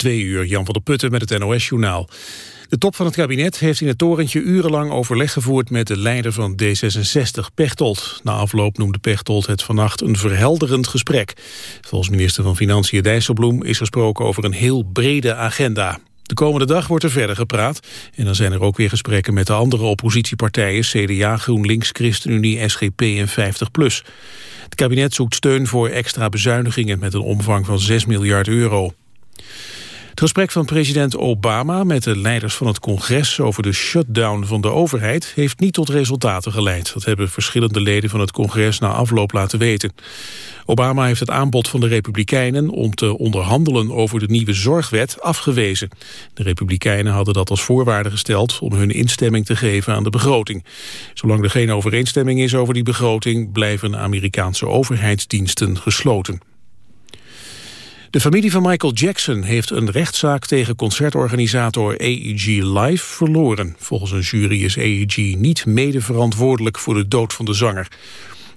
Twee uur, Jan van der Putten met het NOS-journaal. De top van het kabinet heeft in het torentje urenlang overleg gevoerd met de leider van D66, Pechtold. Na afloop noemde Pechtold het vannacht een verhelderend gesprek. Volgens minister van Financiën Dijsselbloem is gesproken over een heel brede agenda. De komende dag wordt er verder gepraat en dan zijn er ook weer gesprekken met de andere oppositiepartijen CDA, GroenLinks, ChristenUnie, SGP en 50PLUS. Het kabinet zoekt steun voor extra bezuinigingen met een omvang van 6 miljard euro. Het gesprek van president Obama met de leiders van het congres over de shutdown van de overheid heeft niet tot resultaten geleid. Dat hebben verschillende leden van het congres na afloop laten weten. Obama heeft het aanbod van de Republikeinen om te onderhandelen over de nieuwe zorgwet afgewezen. De Republikeinen hadden dat als voorwaarde gesteld om hun instemming te geven aan de begroting. Zolang er geen overeenstemming is over die begroting blijven Amerikaanse overheidsdiensten gesloten. De familie van Michael Jackson heeft een rechtszaak tegen concertorganisator AEG Live verloren. Volgens een jury is AEG niet mede verantwoordelijk voor de dood van de zanger.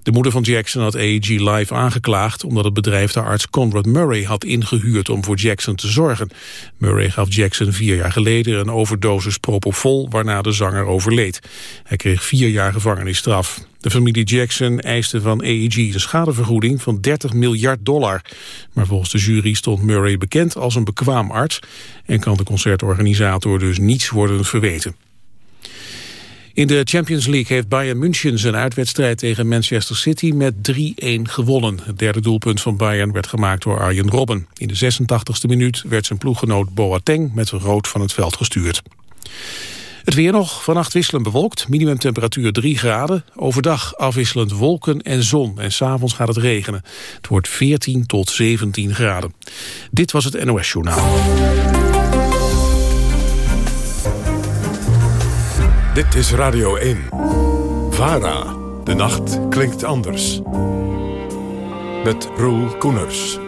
De moeder van Jackson had AEG Live aangeklaagd... omdat het bedrijf de arts Conrad Murray had ingehuurd om voor Jackson te zorgen. Murray gaf Jackson vier jaar geleden een overdosis propofol... waarna de zanger overleed. Hij kreeg vier jaar gevangenisstraf. De familie Jackson eiste van AEG een schadevergoeding van 30 miljard dollar. Maar volgens de jury stond Murray bekend als een bekwaam arts... en kan de concertorganisator dus niets worden verweten. In de Champions League heeft Bayern München zijn uitwedstrijd tegen Manchester City met 3-1 gewonnen. Het derde doelpunt van Bayern werd gemaakt door Arjen Robben. In de 86e minuut werd zijn ploeggenoot Boateng met rood van het veld gestuurd. Het weer nog, vannacht wisselend bewolkt, minimumtemperatuur 3 graden. Overdag afwisselend wolken en zon en s'avonds gaat het regenen. Het wordt 14 tot 17 graden. Dit was het NOS Journaal. Dit is Radio 1. VARA. De nacht klinkt anders. Met Roel Koeners.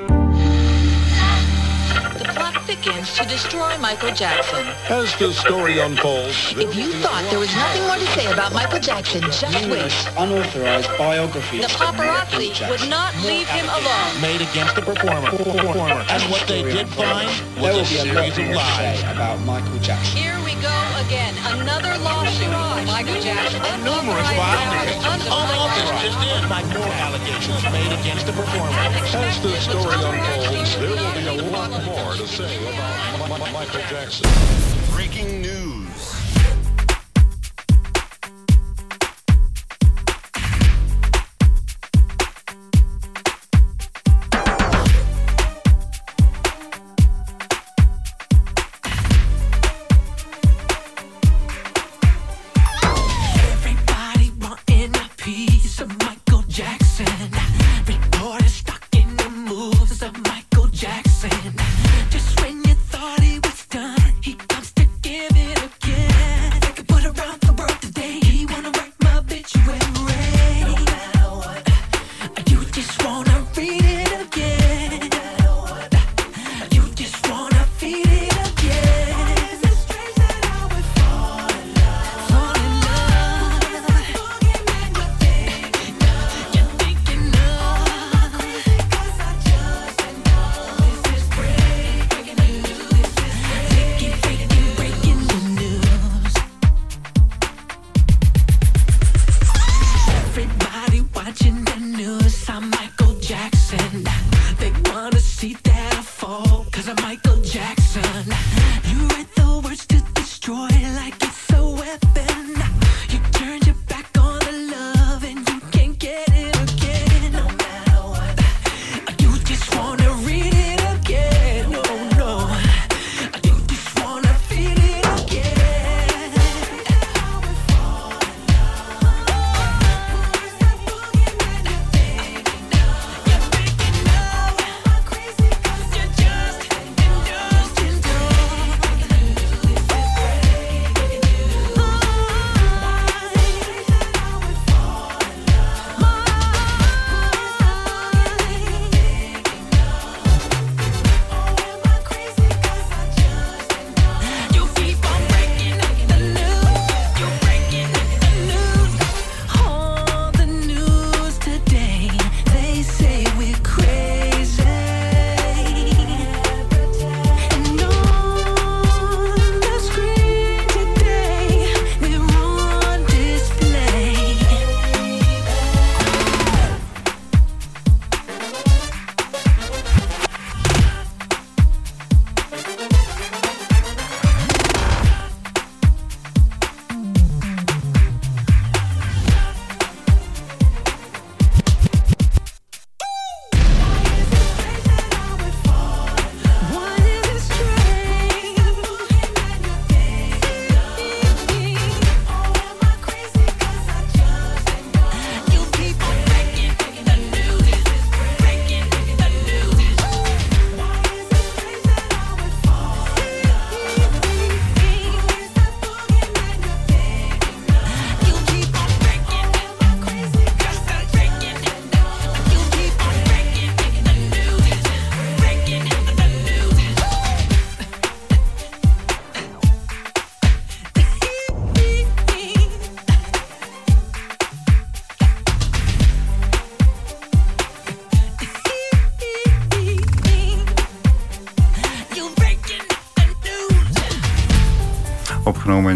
begins to destroy Michael Jackson. As the story unfolds... If you thought there was nothing more to say about Michael Jackson, just wait. unauthorized biography. The paparazzi would not leave him alone. Made against the performer. performer. And what they did find was a series of lies. about Michael Jackson. Go again. Another lawsuit. Michael Jackson. Numerous. All this just in. Like more allegations made against the performer. As the story unfolds, there will be a lot more to say about Michael Jackson. Breaking news.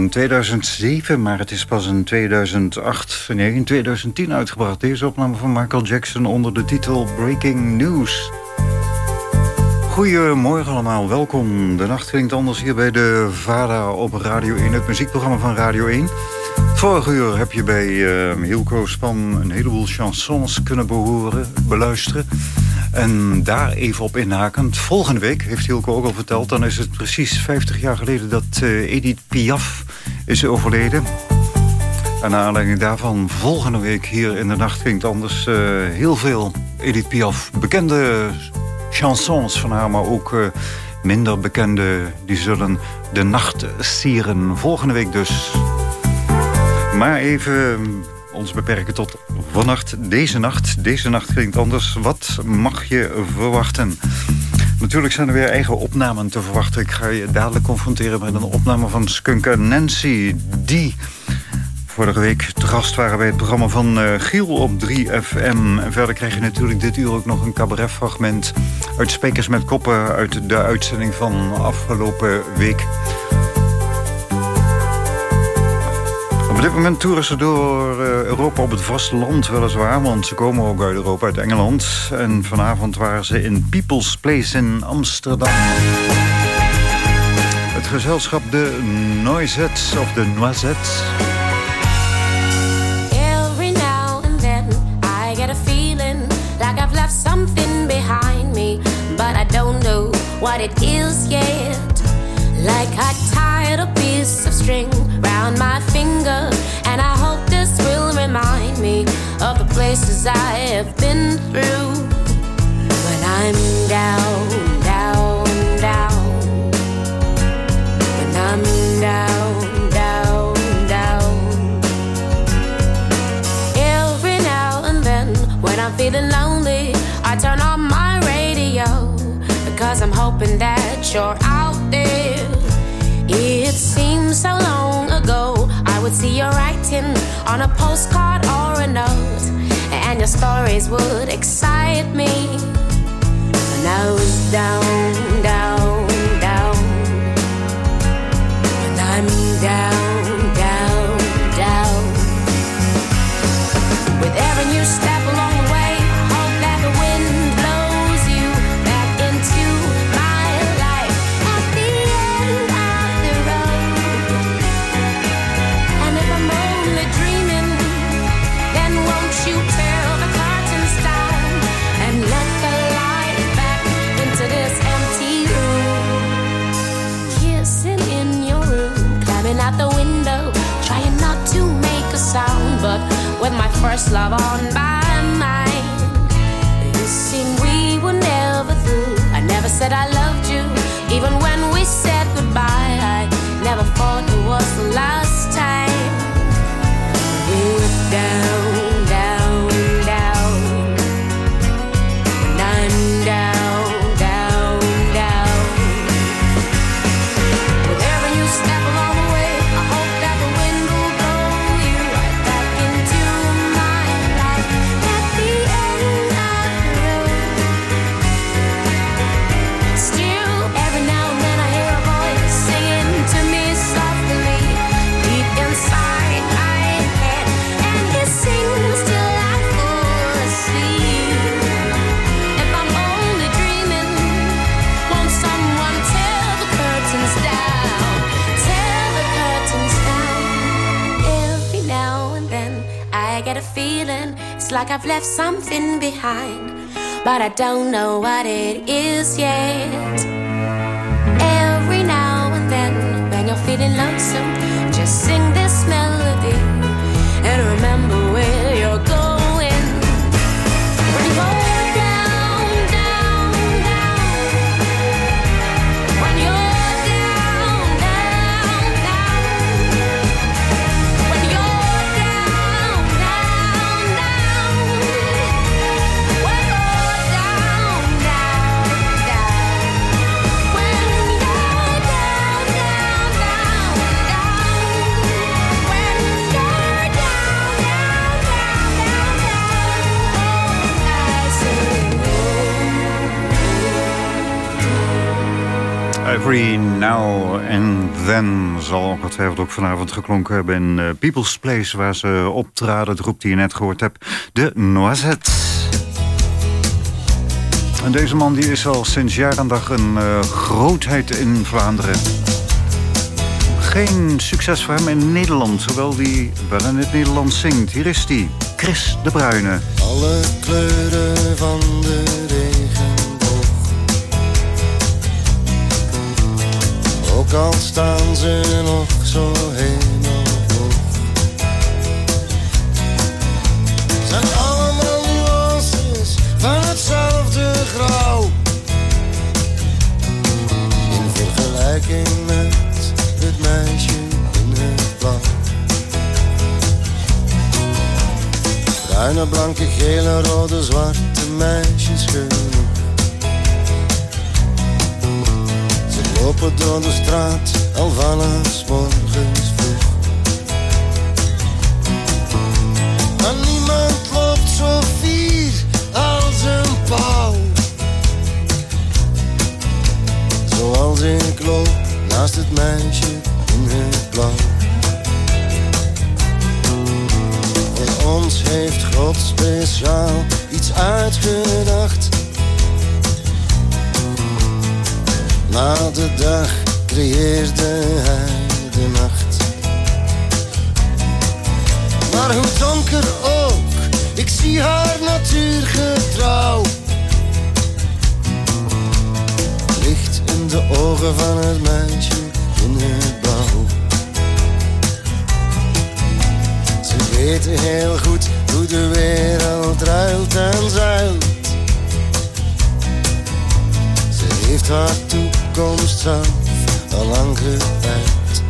In 2007, maar het is pas in 2008, nee, in 2010 uitgebracht. Deze opname van Michael Jackson onder de titel Breaking News. Goedemorgen allemaal, welkom. De nacht klinkt anders hier bij de VARA op Radio 1, het muziekprogramma van Radio 1. Vorige uur heb je bij uh, Hilco Span een heleboel chansons kunnen behoren, beluisteren. En daar even op inhakend. Volgende week, heeft Hilke ook al verteld... dan is het precies 50 jaar geleden dat uh, Edith Piaf is overleden. En naar aanleiding daarvan volgende week hier in de Nacht klinkt anders... Uh, heel veel Edith Piaf bekende chansons van haar... maar ook uh, minder bekende, die zullen de nacht sieren. Volgende week dus. Maar even ons beperken tot vannacht, deze nacht. Deze nacht klinkt anders. Wat mag je verwachten? Natuurlijk zijn er weer eigen opnamen te verwachten. Ik ga je dadelijk confronteren met een opname van Skunk Nancy. Die vorige week te gast waren bij het programma van uh, Giel op 3FM. En verder krijg je natuurlijk dit uur ook nog een cabaretfragment... uit Spekers met Koppen uit de uitzending van afgelopen week. Op dit moment toeren ze door uh, Europa op het vasteland weliswaar... want ze komen ook uit Europa, uit Engeland. En vanavond waren ze in People's Place in Amsterdam. Het gezelschap de Noisettes of de Noisettes... Every now and then I get a feeling like I've left something behind me, but I don't know what it is yet. Like I tied a piece of string round my finger, places I have been through. When I'm down, down, down. When I'm down, down, down. Every now and then, when I'm feeling lonely, I turn on my radio because I'm hoping that you're out there. It seems so long ago I would see your writing on a postcard or a note, and your stories would excite me. When I was down, down, down. When I'm down, sound, but with my first love on my mind. You see, we were never through. I never said I loved you, even when we said goodbye. I never thought it was the like I've left something behind, but I don't know what it is yet. Every now and then when you're feeling lonesome, Every now and then zal ongetwijfeld ook vanavond geklonken hebben in eh, People's Place... waar ze optraden, de groep die je net gehoord hebt, de Noisette. En deze man die is al sinds jaar en dag een eh, grootheid in Vlaanderen. Geen succes voor hem in Nederland, hoewel hij wel in het Nederlands zingt. Hier is hij, Chris de Bruyne. Alle kleuren van de Ook al staan ze nog zo hemelhoog. Zijn allemaal nuances van hetzelfde grauw. In vergelijking met het meisje in het blauw. Bruine, blanke, gele, rode, zwarte meisjes genoeg. Lopen door de straat al vanaf morgens vroeg. Maar niemand loopt zo fier als een pauw. Zoals ik loop naast het meisje in het blauw. Voor ons heeft God speciaal iets uitgedacht. Na de dag creëerde hij de nacht. Maar hoe donker ook, ik zie haar natuurgetrouw. Licht in de ogen van het meisje in het blauw. Ze weten heel goed hoe de wereld ruilt en zuilt. Ze heeft haar toekomst zelf al lang gepeild.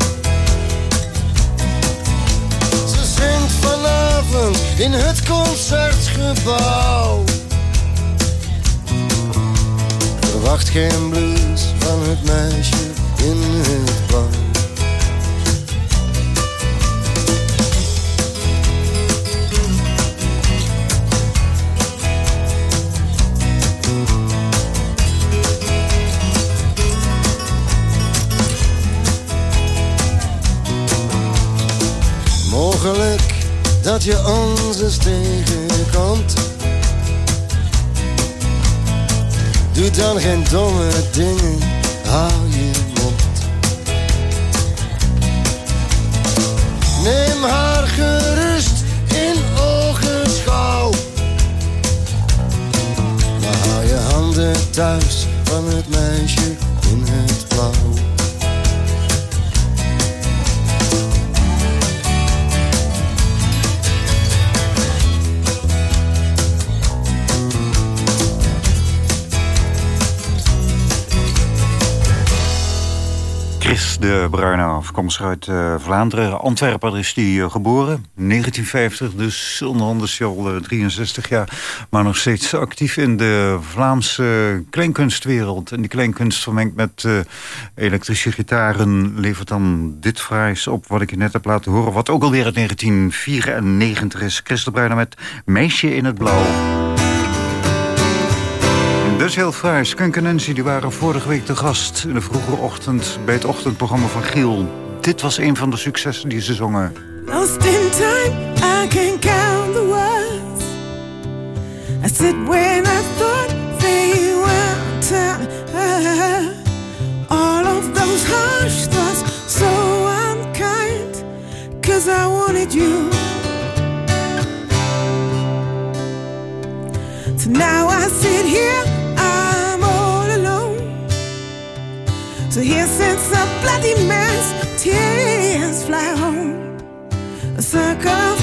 Ze zingt vanavond in het concertgebouw. Verwacht geen blues van het meisje in het blauw. Mogelijk dat je ons eens tegenkomt. Doe dan geen domme dingen, hou je mond. Neem haar gerust in ogenschouw. Maar hou je handen thuis van het meisje in het blauw. De Bruyne, afkomstig uit eh, Vlaanderen. Antwerpen is die eh, geboren, 1950, dus onderhand al eh, 63 jaar. Maar nog steeds actief in de Vlaamse kleinkunstwereld. En die kleinkunst vermengd met eh, elektrische gitaren... levert dan dit fraais op wat ik je net heb laten horen. Wat ook alweer uit 1994 is. Chris de Bruyne met Meisje in het Blauw. Dus heel fraai. Skunk en Nancy die waren vorige week te gast... in de vroege ochtend bij het ochtendprogramma van Giel. Dit was een van de successen die ze zongen. Lost in time, I can count the words. I said when I thought they were time. All of those harsh thoughts, so unkind. Cause I wanted you. So now I sit here, So here sits a bloody mess, tears fly home. A circle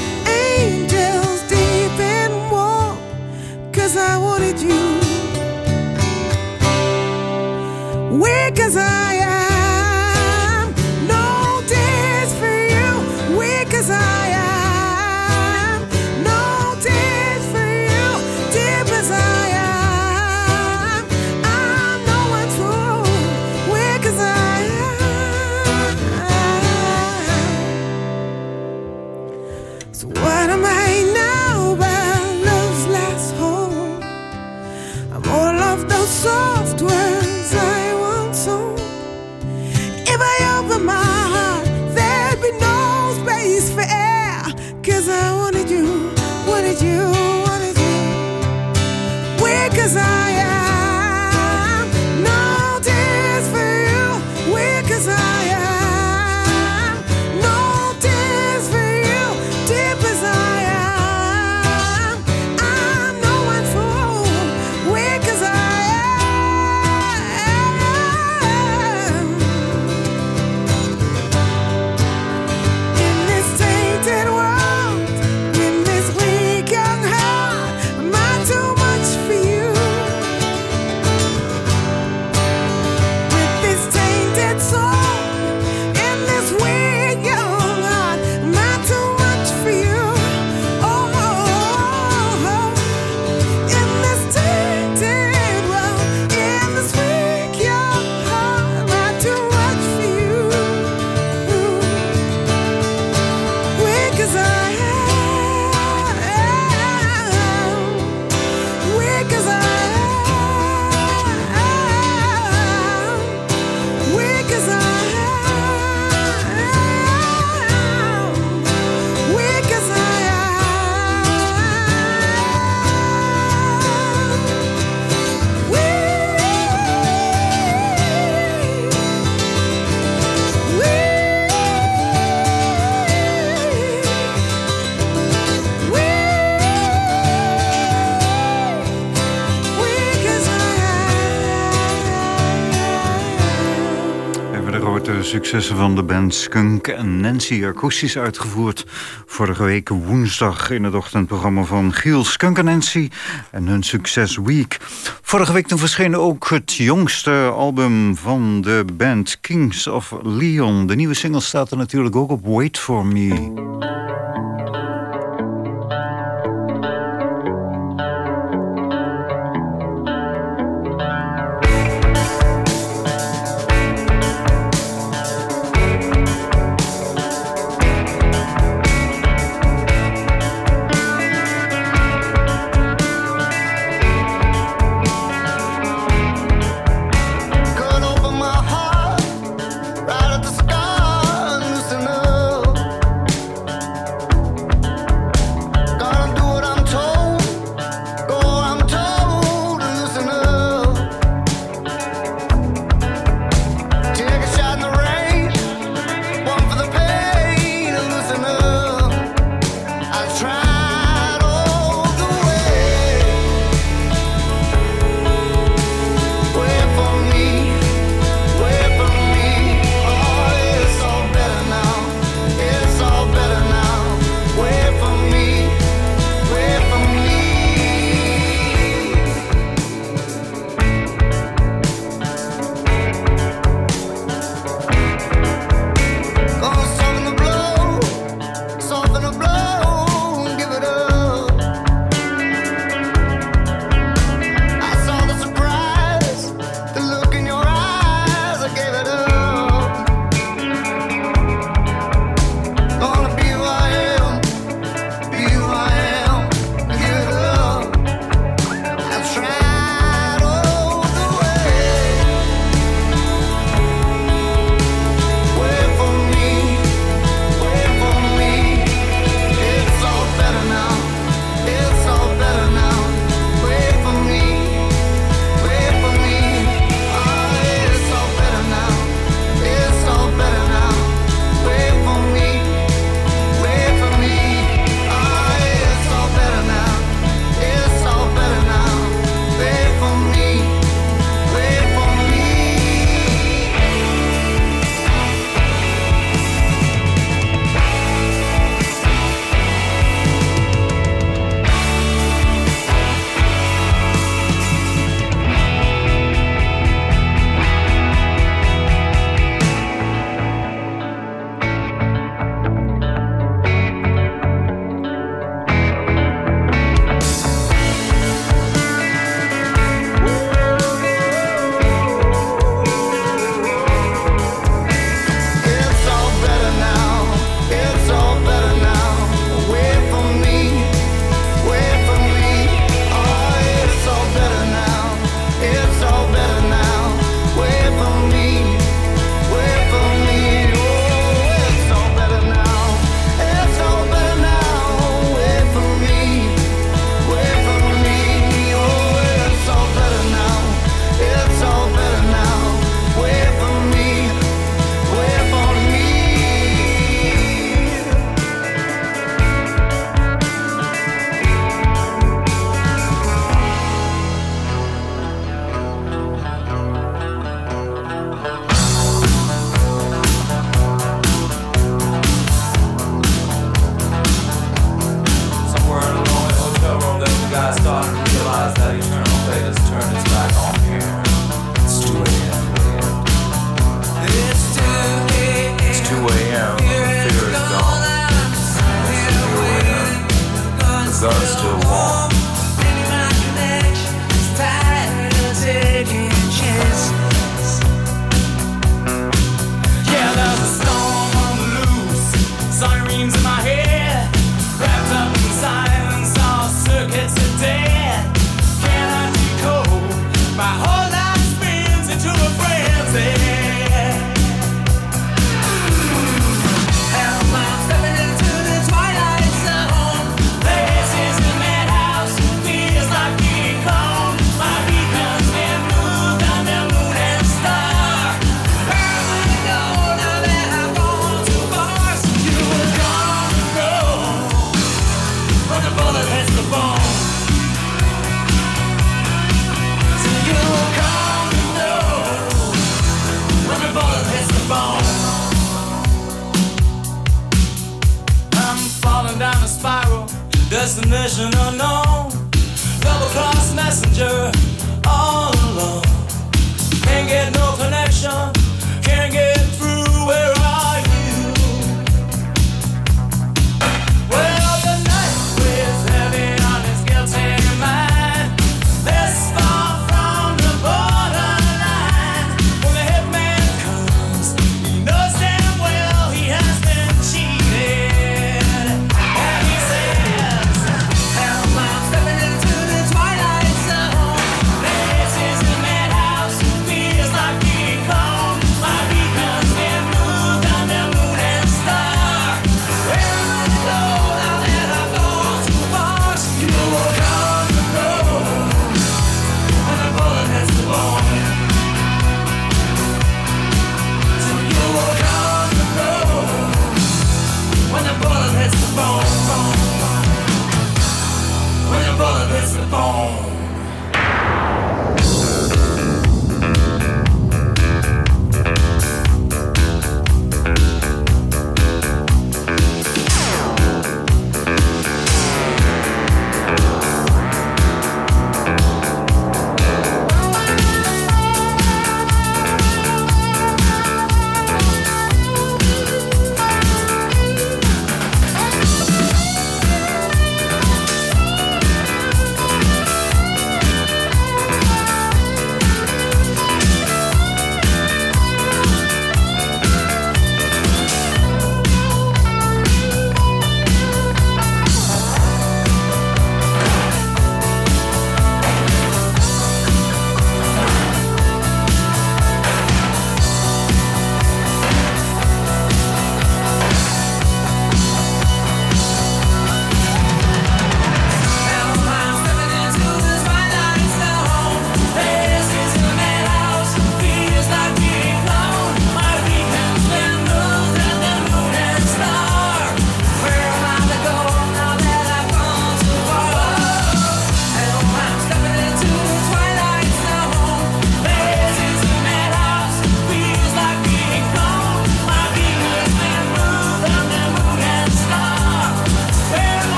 successen van de band Skunk en Nancy akoestisch uitgevoerd. Vorige week woensdag in het ochtendprogramma van Giel Skunk en Nancy en hun succes Week. Vorige week toen verscheen ook het jongste album van de band Kings of Leon. De nieuwe single staat er natuurlijk ook op Wait For Me.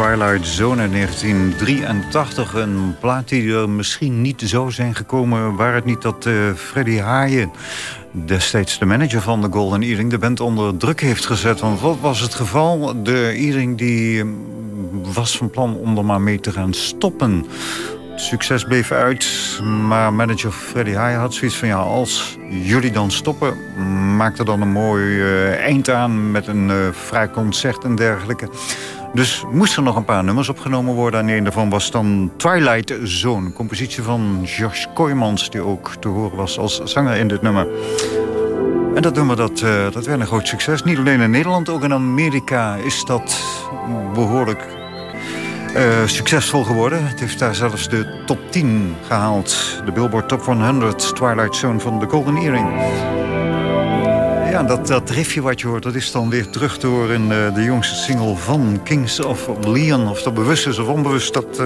Twilight Zone in 1983. Een plaat die er misschien niet zou zijn gekomen... waar het niet dat eh Freddy Haaien, destijds de manager van de Golden Earring... de band onder druk heeft gezet. Want wat was het geval? De Earring die eh, was van plan om er maar mee te gaan stoppen. Succes bleef uit, maar manager Freddy Haaien had zoiets van... ja, als jullie dan stoppen, maak er dan een mooi eh, eind aan... met een eh vrij concert en dergelijke. Dus moesten er nog een paar nummers opgenomen worden. En een daarvan was dan Twilight Zone. Compositie van Josh Kooijmans... die ook te horen was als zanger in dit nummer. En dat nummer dat, eh, dat werd een groot succes. Niet alleen in Nederland, ook in Amerika is dat behoorlijk eh, succesvol geworden. Het heeft daar zelfs de top 10 gehaald. De Billboard Top 100 Twilight Zone van de Golden Earring. Dat, dat riffje wat je hoort, dat is dan weer terug te horen in eh, de jongste single van Kings of Leon. Of dat bewust is of onbewust, dat, eh,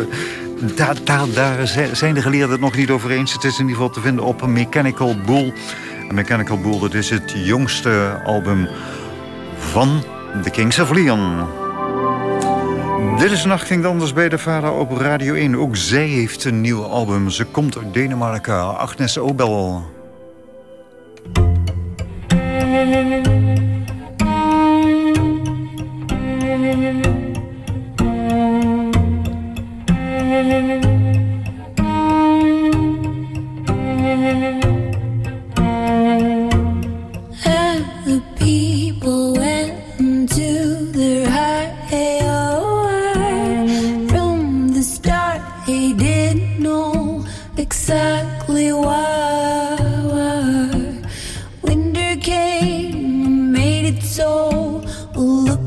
daar, daar, daar zi- zijn de geleerden het nog niet over eens. Het is in ieder geval te vinden op Mechanical Bull. En Mechanical Bull, dat is het jongste album van de Kings of Leon. Dit is Nacht ging anders bij de vader op Radio 1. Ook zij heeft een nieuw album. Ze komt uit Denemarken. Agnes Obel. And made it so. Look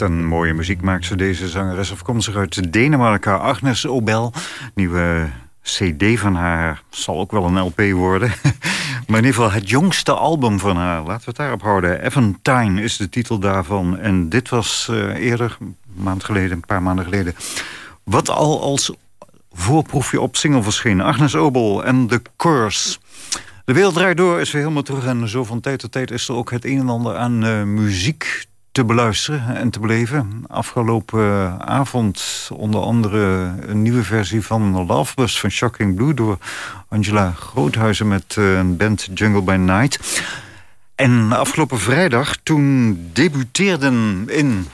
Ten mooie muziek maakt ze deze zangeres afkomstig uit Denemarken. Agnes Obel, nieuwe cd van haar, zal ook wel een LP worden. maar in ieder geval het jongste album van haar. Laten we het daarop houden. Eventine is de titel daarvan. En dit was eh, eerder, een maand geleden, een paar maanden geleden... wat al als voorproefje op single verscheen. Agnes Obel en The Curse. De wereld draait door, is weer helemaal terug. En zo van tijd tot tijd is er ook het een en ander aan eh, muziek te beluisteren en te beleven. Afgelopen eh, avond onder andere een nieuwe versie van Love Bus van Shocking Blue... door Angela Groothuizen met eh, een band Jungle by Night. En afgelopen vrijdag, toen debuteerden in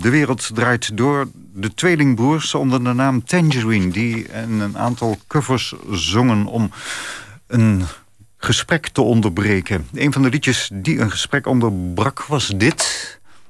De Wereld Draait Door... de tweelingbroers onder de naam Tangerine... die een aantal covers zongen om een gesprek te onderbreken. Een van de liedjes die een gesprek onderbrak was dit...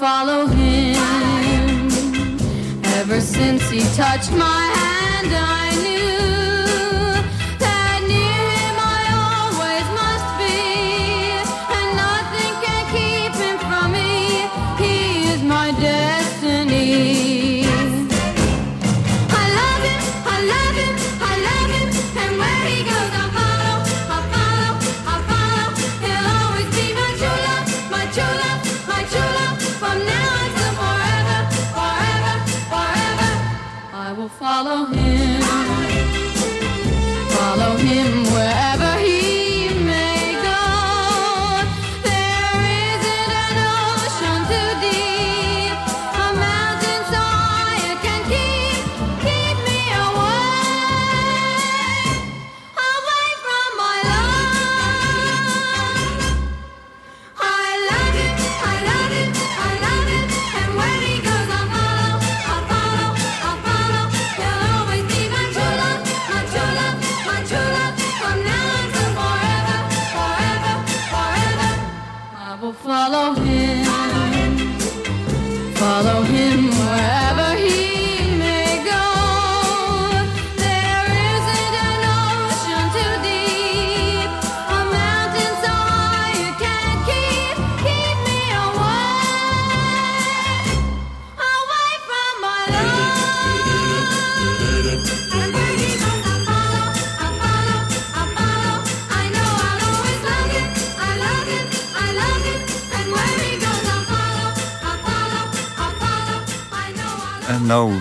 follow him. Ever since he touched my hand, I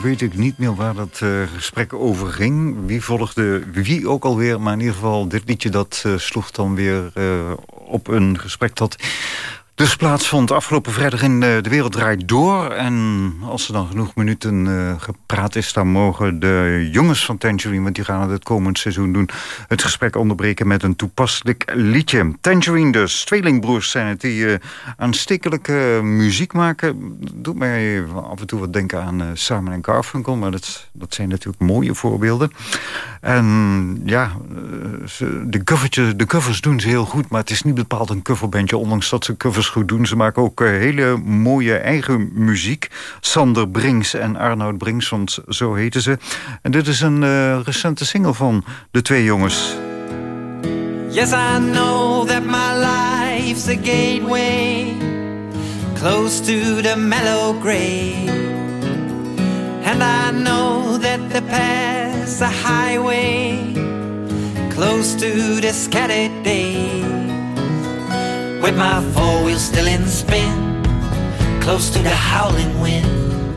weet ik niet meer waar dat eh, gesprek over ging. Wie volgde wie ook alweer. Maar in ieder geval, dit liedje dat eh, sloeg dan weer eh, op een gesprek dat dus plaatsvond afgelopen vrijdag in eh, De Wereld Draait Door. En als er dan genoeg minuten eh, gepraat is... dan mogen de jongens van Tangerine, want die gaan het komend seizoen doen... het gesprek onderbreken met een toepasselijk liedje. Tangerine dus, tweelingbroers zijn het... die eh, aanstekelijke muziek maken. Doet mij af en toe wat denken aan eh, Simon en Garfunkel... maar dat, dat zijn natuurlijk mooie voorbeelden. En ja, de, de covers doen ze heel goed... maar het is niet bepaald een coverbandje... ondanks dat ze covers goed doen. Ze maken ook eh, hele mooie eigen muziek. Sander Brings en Arnoud Brings, zo heten ze. En dit is een eh, recente single van de twee jongens. Yes, I know that my life's a gateway close to the mellow gray. And I know that the path's a highway close to the scattered day. With my four wheels still in spin, close to the howling wind.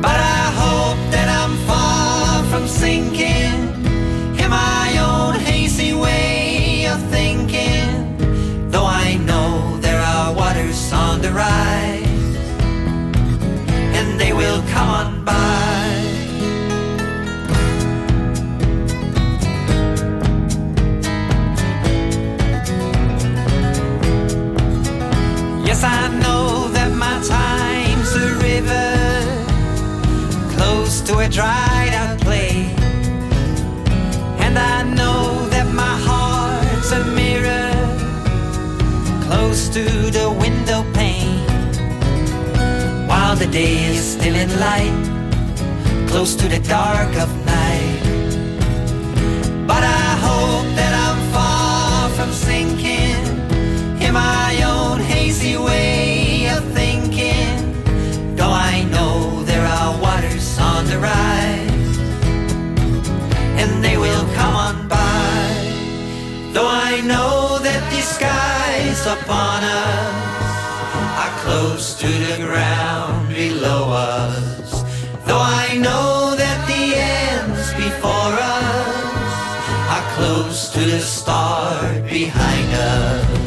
But I hope that I'm far from sinking day is still in light, close to the dark of night. But I hope that I'm far from sinking in my own hazy way of thinking. Though I know there are waters on the rise, and they will come on by. Though I know that the skies upon us are close to the ground below us. Though I know that the ends before us are close to the start behind us.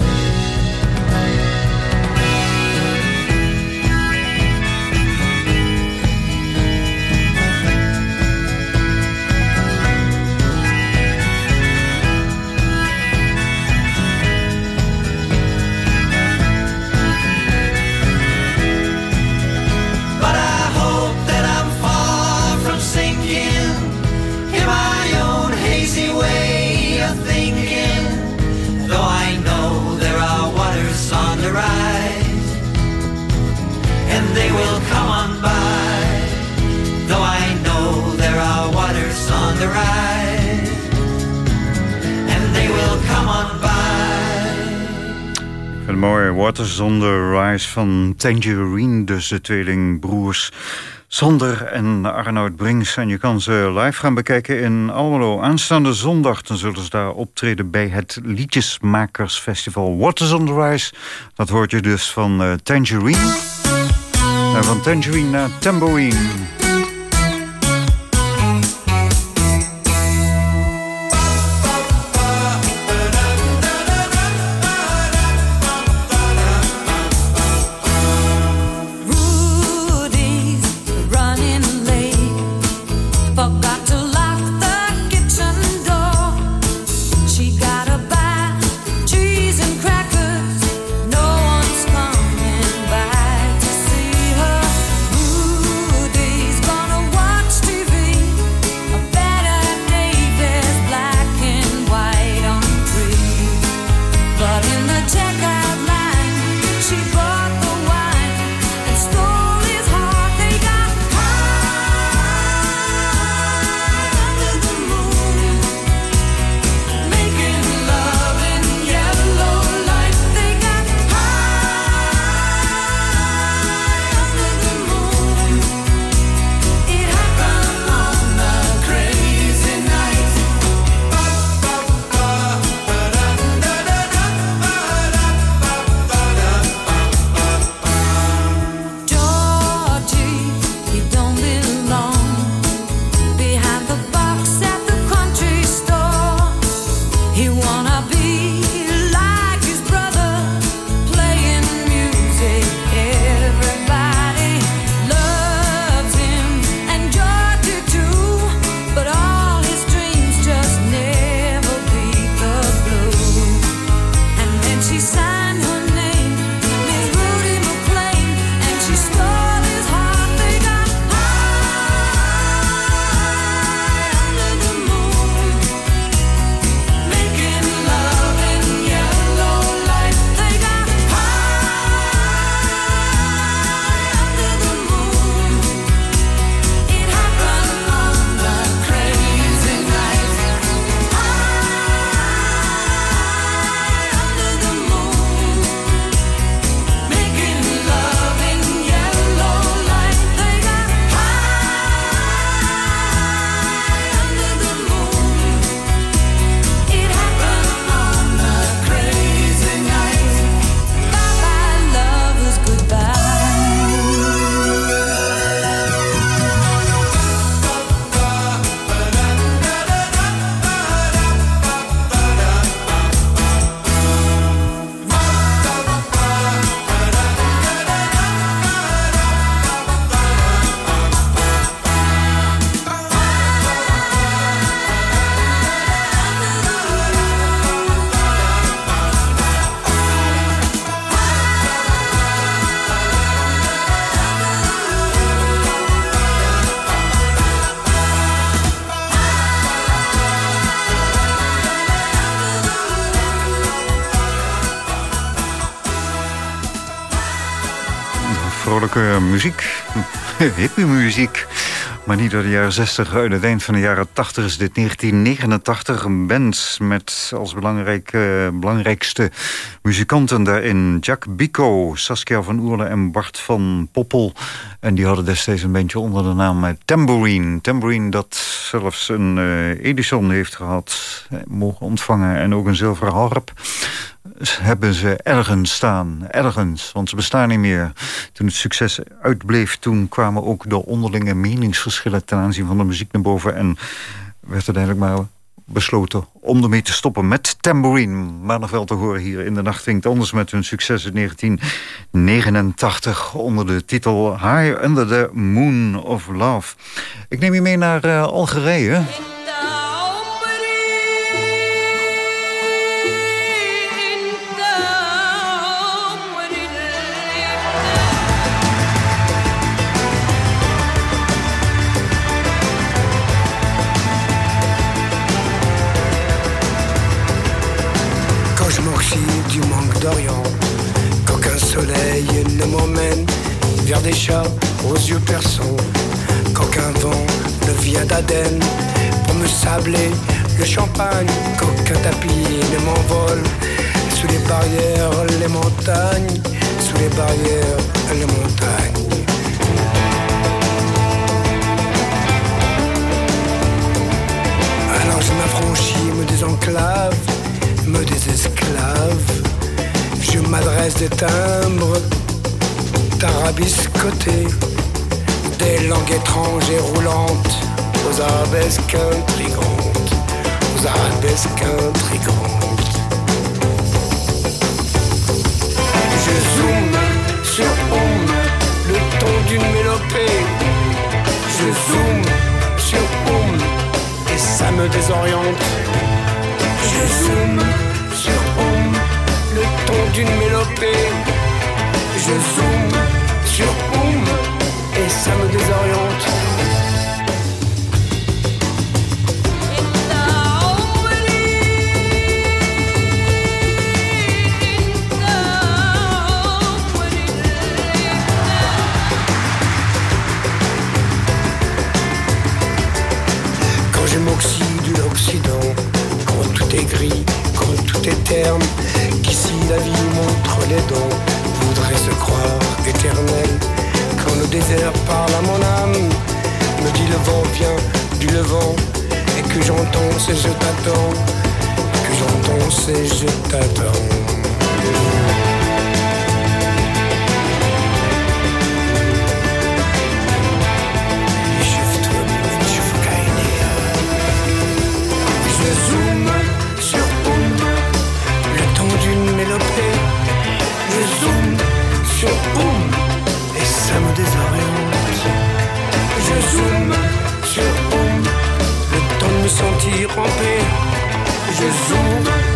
Mooi. Waters on the Rise van Tangerine. Dus de tweelingbroers Sander en Arnoud Brings. En je kan ze live gaan bekijken in Almelo. Aanstaande zondag dan zullen ze daar optreden bij het Liedjesmakersfestival. Waters on the Rise. Dat hoort je dus van eh, Tangerine. En van Tangerine naar Tambourine. Muziek. Hippie muziek. Maar niet door de jaren 60. Uit het eind van de jaren 80 is dit 1989. Een band met als belangrijk, eh, belangrijkste muzikanten daarin... Jack Bico, Saskia van Oerle en Bart van Poppel. En die hadden destijds een bandje onder de naam Tambourine. Tambourine dat zelfs een eh, Edison heeft gehad, eh, mogen ontvangen... en ook een zilveren harp hebben ze ergens staan. Ergens, want ze bestaan niet meer. Toen het succes uitbleef, toen kwamen ook de onderlinge meningsverschillen... ten aanzien van de muziek naar boven. En werd uiteindelijk maar besloten om ermee te stoppen met Tambourine. Maar nog wel te horen hier in de nacht anders met hun succes in 1989... onder de titel High Under the Moon of Love. Ik neem je mee naar eh, Algerije... manque d'Orient, qu'aucun soleil ne m'emmène vers des chats aux yeux perçants, qu'aucun vent ne vient d'Aden pour me sabler le champagne, qu'aucun tapis ne m'envole sous les barrières, les montagnes, sous les barrières, les montagnes. Alors je m'affranchis, me désenclave, me désesclave. Je m'adresse des timbres tarabiscotés, des langues étranges et roulantes, aux arabesques intrigantes, aux arabesques intrigantes. Je zoome sur Oum, le ton d'une mélopée. Je zoome sur Oum, et ça me désoriente. Je zoome d'une mélopée. Je zoome sur Oum, et ça me désoriente. Quand je m'oxyde de l'Occident, quand tout est gris, quand tout est terne, la vie montre les dents, voudrait se croire éternel. Quand le désert parle à mon âme, me dit le vent vient du levant, et que j'entends c'est je t'attends, que j'entends c'est je t'attends. Sentir en paix. Je zoome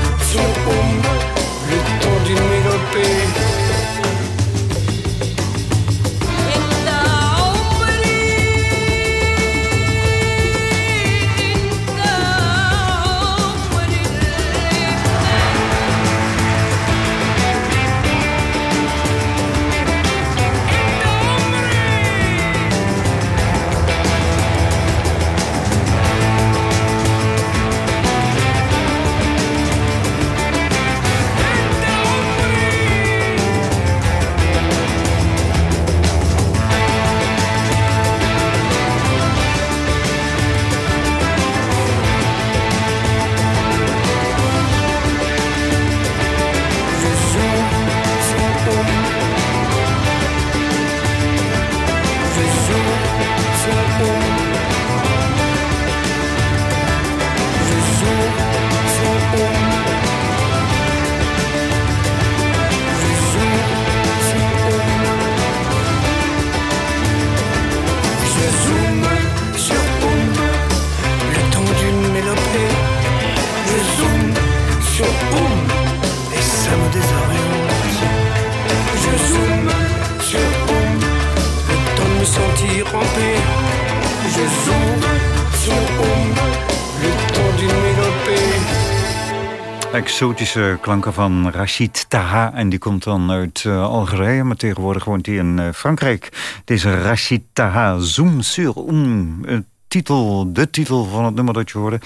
Exotische klanken van Rachid Taha. En die komt dan uit eh, Algerije, maar tegenwoordig woont hij in eh, Frankrijk. Deze Rachid Taha, Zoom sur Um. titel, de titel van het nummer dat je hoorde.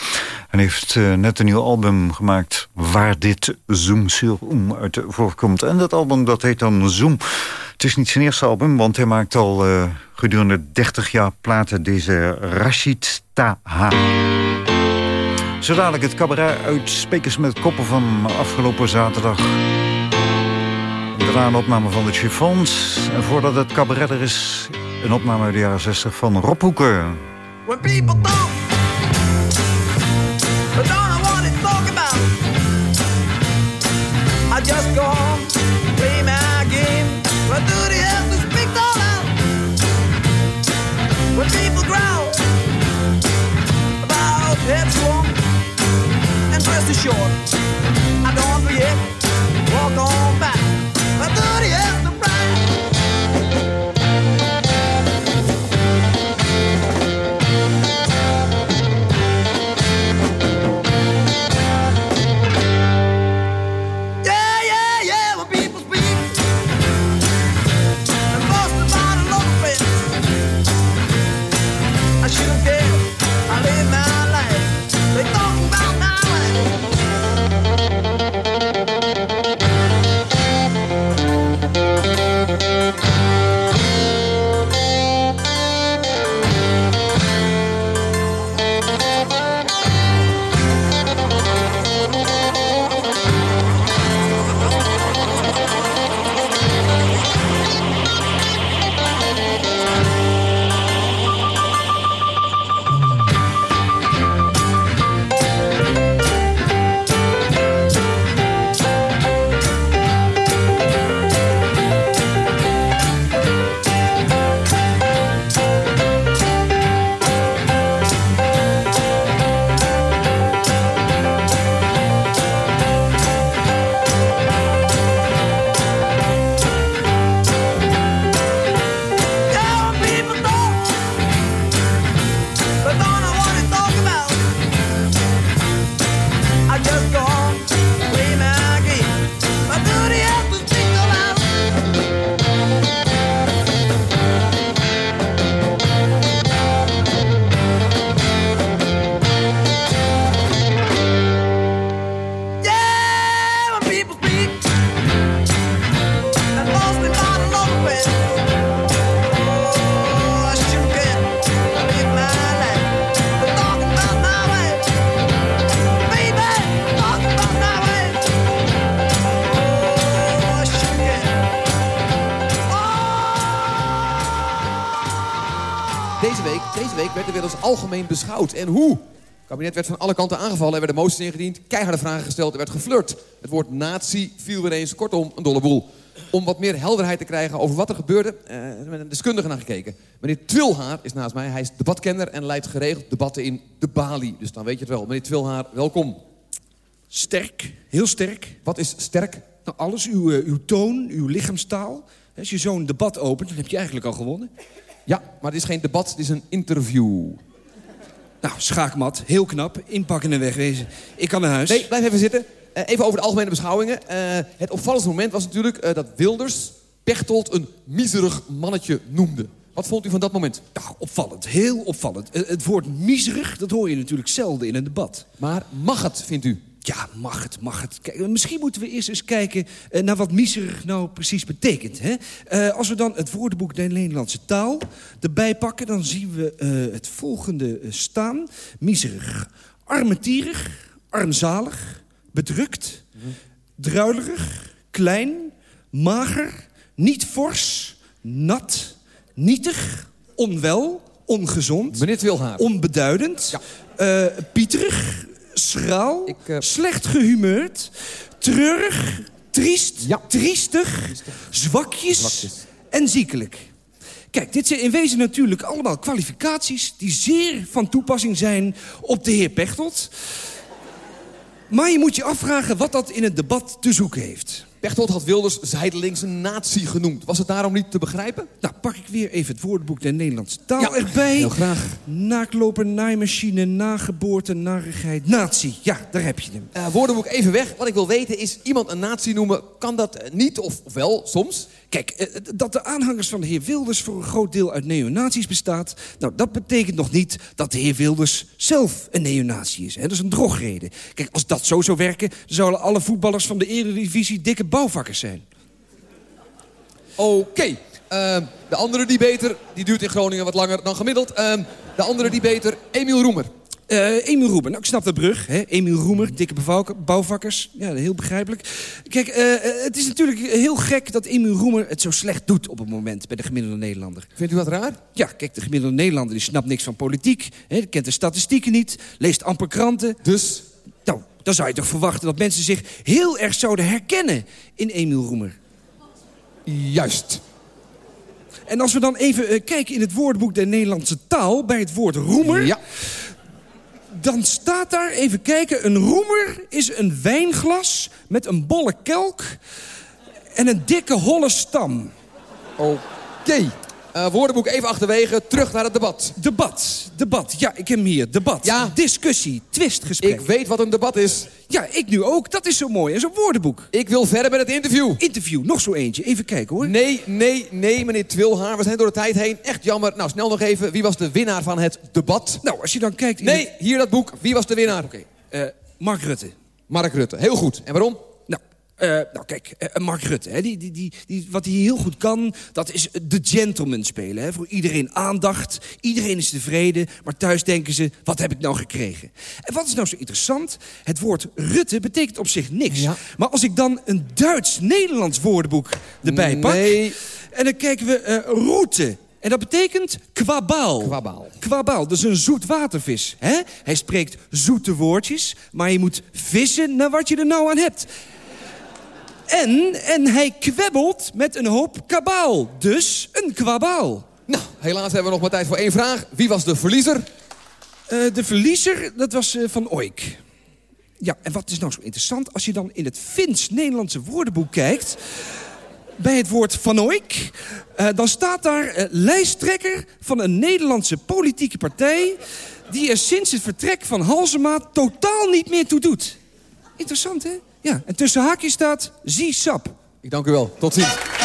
En heeft net een nieuw album gemaakt waar dit Zoom sur Um uit voorkomt. En dat album dat heet dan Zoom. Het is niet zijn eerste album, want hij maakt al gedurende 30 jaar platen. Deze Rachid Taha. Zo dadelijk het cabaret uit Spekers met Koppen van afgelopen zaterdag. Daarna een opname van de Chiffons. En voordat het cabaret er is, een opname uit de jaren 60 van Rob Hoeken. When people talk, but don't know what they talk about. I just go home, play my. What do to out? When people growl about headstrong and dress too short, I don't forget, walk on back. What do they algemeen beschouwd. En hoe? Het kabinet werd van alle kanten aangevallen. Er werden moties ingediend, keiharde vragen gesteld. Er werd geflirt. Het woord nazi viel weer eens. Kortom, een dolle boel. Om wat meer helderheid te krijgen over wat er gebeurde... eh, met een deskundige naar gekeken. Meneer Twilhaar is naast mij. Hij is debatkenner en leidt geregeld debatten in de Bali. Dus dan weet je het wel. Meneer Twilhaar, welkom. Sterk, heel sterk. Wat is sterk? Nou, alles, uw, eh, uw toon, uw lichaamstaal. Als je zo'n debat opent, dan heb je eigenlijk al gewonnen. Ja, maar het is geen debat, het is een interview. Nou, schaakmat, heel knap. Inpakken en wegwezen. Ik kan naar huis. Nee, blijf even zitten. Eh, even over de algemene beschouwingen. Eh, het opvallendste moment was natuurlijk eh, dat Wilders Pechtold een miserig mannetje noemde. Wat vond u van dat moment? Nou, opvallend, heel opvallend. Het woord miserig, dat hoor je natuurlijk zelden in een debat. Maar mag het, vindt u? Ja, mag het, mag het. Kijk, misschien moeten we eerst eens kijken eh, naar wat miserig nou precies betekent. Hè? Eh, als we dan het woordenboek der Nederlandse taal erbij pakken... dan zien we eh, het volgende staan. Miserig. Armetierig, armzalig, bedrukt, druilerig, klein, mager, niet fors, nat, nietig, onwel, ongezond... Meneer. Onbeduidend, pieterig, schraal, slecht gehumeurd, treurig, triest, triestig, zwakjes, en ziekelijk. Kijk, dit zijn in wezen natuurlijk allemaal kwalificaties... die zeer van toepassing zijn op de heer Pechtold. Maar je moet je afvragen wat dat in het debat te zoeken heeft. Pechtold had Wilders zijdelings een nazi genoemd. Was het daarom niet te begrijpen? Nou, pak ik weer even het woordenboek der Nederlandse taal erbij. heel graag. Naakloper, naaimachine, nageboorte, narigheid, nazi. Ja, daar heb je hem. Eh, woordenboek even weg. Wat ik wil weten is, iemand een nazi noemen, kan dat niet of wel soms? Kijk, eh, dat de aanhangers van de heer Wilders voor een groot deel uit neonazies bestaat... nou, dat betekent nog niet dat de heer Wilders zelf een neonazi is. Hè? Dat is een drogreden. Kijk, als dat zo zou werken... zouden alle voetballers van de Eredivisie dikke bouwvakkers zijn. Oké. eh, de andere die beter, die duurt in Groningen wat langer dan gemiddeld. Eh, de andere die beter, Emiel Roemer. Eh Emiel Roemer, nou ik snap de brug. Hè? Emiel Roemer, dikke bouwvakkers. Ja, heel begrijpelijk. Kijk, eh, eh, het is natuurlijk heel gek dat Emiel Roemer het zo slecht doet op het moment bij de gemiddelde Nederlander. Vindt u dat raar? Ja, kijk, de gemiddelde Nederlander die snapt niks van politiek. Hè? Kent de statistieken niet, leest amper kranten. Dus? Nou, dan zou je toch verwachten dat mensen zich heel erg zouden herkennen in Emiel Roemer. Juist. En als we dan even kijken in het woordenboek der Nederlandse taal... bij het woord roemer... Ja. Dan staat daar, even kijken, een roemer is een wijnglas met een bolle kelk en een dikke holle stam. Oké. Eh, woordenboek even achterwege, terug naar het debat. Debat, debat. Ja, ik heb hem hier. Debat, Ja. discussie, twistgesprek. Ik weet wat een debat is. Ja, ik nu ook. Dat is zo mooi. En zo'n woordenboek. Ik wil verder met het interview. Interview, nog zo eentje. Even kijken hoor. Nee, nee, nee, meneer Twilhaar. We zijn door de tijd heen. Echt jammer. Nou, snel nog even. Wie was de winnaar van het debat? Nou, als je dan kijkt... in Nee, hier dat boek. Wie was de winnaar? Oké, eh, Mark Rutte. Mark Rutte. Heel goed. En waarom? Nou, eh, nou kijk, eh, Mark Rutte, hè, die, die, die, die, wat hij heel goed kan... dat is de gentleman spelen. Hè, voor iedereen aandacht, iedereen is tevreden... maar thuis denken ze, wat heb ik nou gekregen? En wat is nou zo interessant? Het woord Rutte betekent op zich niks. Ja. Maar als ik dan een Duits-Nederlands woordenboek erbij pak... Nee. en dan kijken we eh, route... En dat betekent kwabaal. Kwabaal. Kwabaal, dus een zoetwatervis. Hè? Hij spreekt zoete woordjes, maar je moet vissen naar wat je er nou aan hebt. En, en hij kwebbelt met een hoop kabaal. Dus een kwabaal. Nou, helaas hebben we nog maar tijd voor één vraag. Wie was de verliezer? Eh, de verliezer, dat was eh, Van Oijk. Ja, en wat is nou zo interessant? Als je dan in het Fins-Nederlandse woordenboek kijkt... bij het woord Van Oijk... eh, dan staat daar lijsttrekker van een Nederlandse politieke partij... die er sinds het vertrek van Halsema totaal niet meer toe doet. Interessant, hè? Ja, en tussen haakjes staat zie sap. Ik dank u wel. Tot ziens.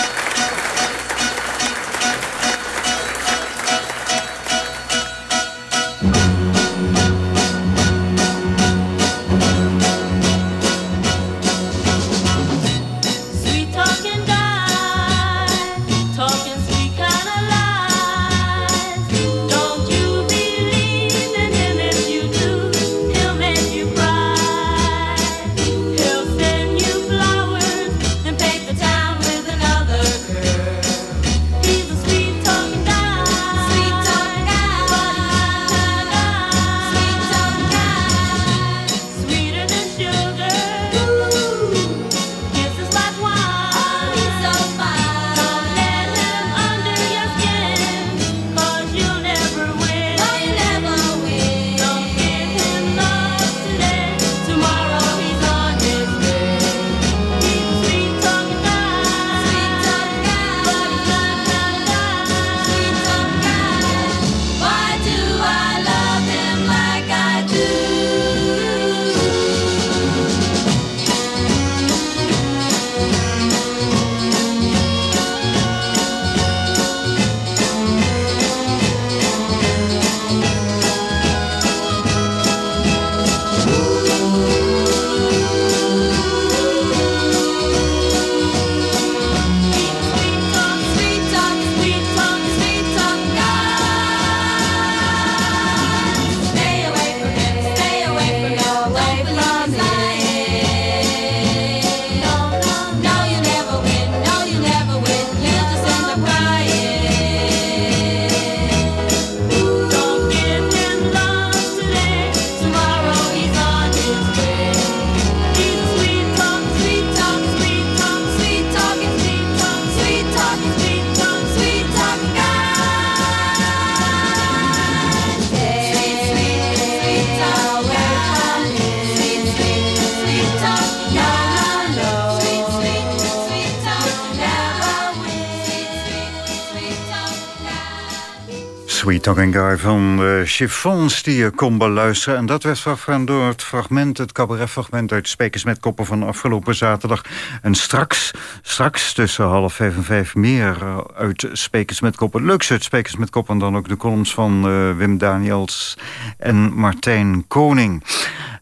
Sweet Talking Guy van de Chiffons die je kon beluisteren. En dat werd vervangen door het fragment, het cabaretfragment uit Spekers met Koppen van afgelopen zaterdag. En straks, straks tussen half vijf en vijf meer eh, uit Spekers met Koppen. Leukste uit Spekers met Koppen en dan ook de columns van eh, Wim Daniels en Martijn Koning.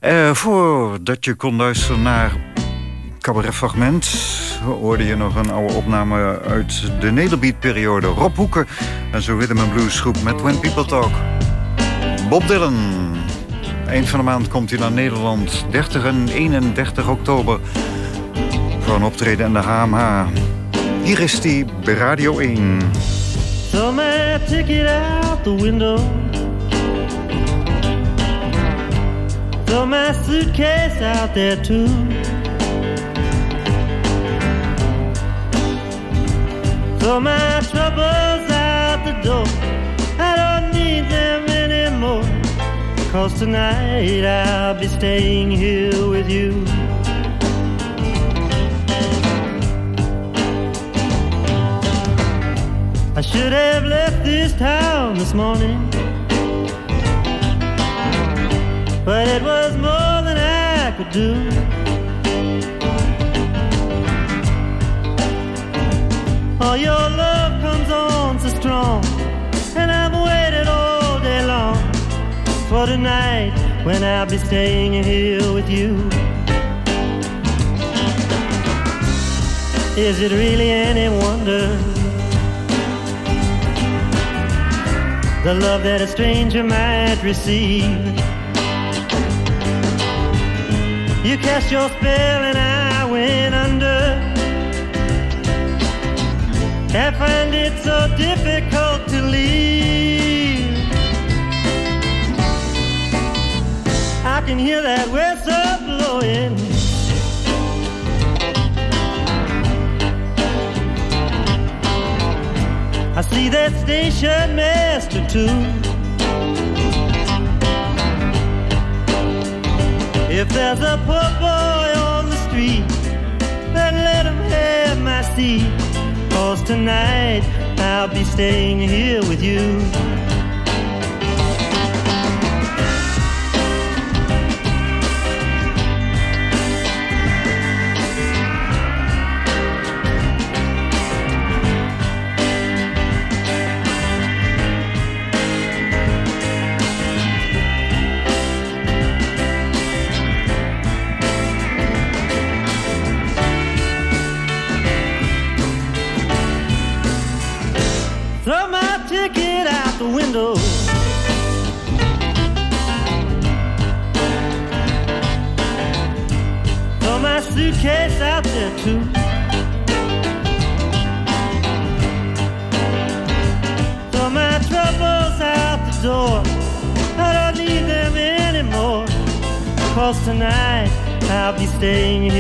Eh, voordat je kon luisteren naar cabaretfragment hoorde je nog een oude opname uit de Nederbeat-periode. Rob Hoeken en zo Rhythm and Blues groep met When People Talk. Bob Dylan. Eind van de maand komt hij naar Nederland. 30 en 31 oktober. Voor een optreden in de HMH. Hier is hij bij Radio 1. Throw my ticket out the window. Throw my suitcase out there too. Throw my troubles out the door. I don't need them anymore. Cause tonight I'll be staying here with you. I should have left this town this morning. But it was more than I could do. Oh, your love comes on so strong, and I've waited all day long for tonight when I'll be staying here with you. Is it really any wonder the love that a stranger might receive? You cast your spell and I can hear that whistle blowing. I see that station master too. If there's a poor boy on the street, then let him have my seat. Cause tonight I'll be staying here with you. everything